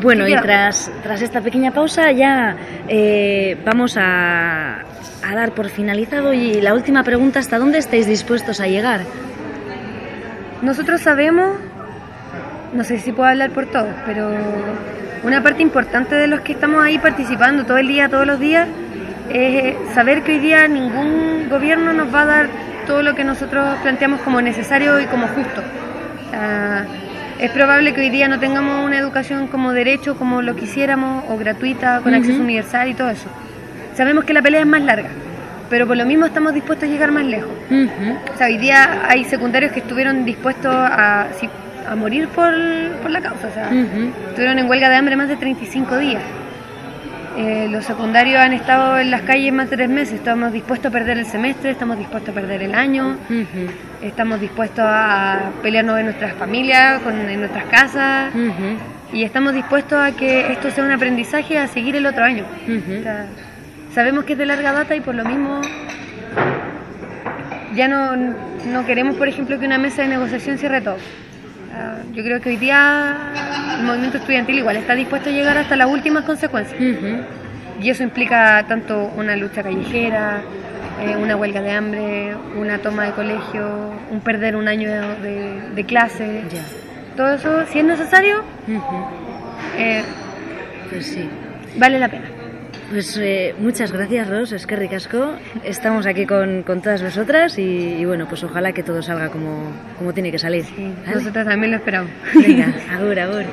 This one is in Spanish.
Bueno, ¿Qué y tras, tras esta pequeña pausa ya eh, vamos a, a dar por finalizado y la última pregunta, ¿hasta dónde estáis dispuestos a llegar? Nosotros sabemos, no sé si puedo hablar por todos, pero una parte importante de los que estamos ahí participando todo el día, todos los días, es saber que hoy día ningún gobierno nos va a dar todo lo que nosotros planteamos como necesario y como justo. Sea, es probable que hoy día no tengamos una educación como derecho, como lo quisiéramos, o gratuita, con acceso universal y todo eso. Sabemos que la pelea es más larga, pero por lo mismo estamos dispuestos a llegar más lejos. O sea, hoy día hay secundarios que estuvieron dispuestos a, a morir por, por la causa. O sea, estuvieron en huelga de hambre más de 35 días. Eh, los secundarios han estado en las calles más de tres meses. Estamos dispuestos a perder el semestre, estamos dispuestos a perder el año, estamos dispuestos a pelearnos en nuestras familias, con, en nuestras casas. Y estamos dispuestos a que esto sea un aprendizaje a seguir el otro año. Ujú. O sea, sabemos que es de larga data y por lo mismo ya no, no queremos, por ejemplo, que una mesa de negociación cierre todo. Ah, Yo creo que hoy día el movimiento estudiantil igual está dispuesto a llegar hasta las últimas consecuencias. Y eso implica tanto una lucha callejera, eh, una huelga de hambre, una toma de colegio, un perder un año de, de- clase. Todo eso, si es necesario, eh, Pues sí. vale la pena. Pues eh, muchas gracias, Ros, es que ricasco. Estamos aquí con, con todas vosotras y, y bueno, pues ojalá que todo salga como, como tiene que salir. ¿vale? Nosotros también lo esperamos. Venga, agur, agur.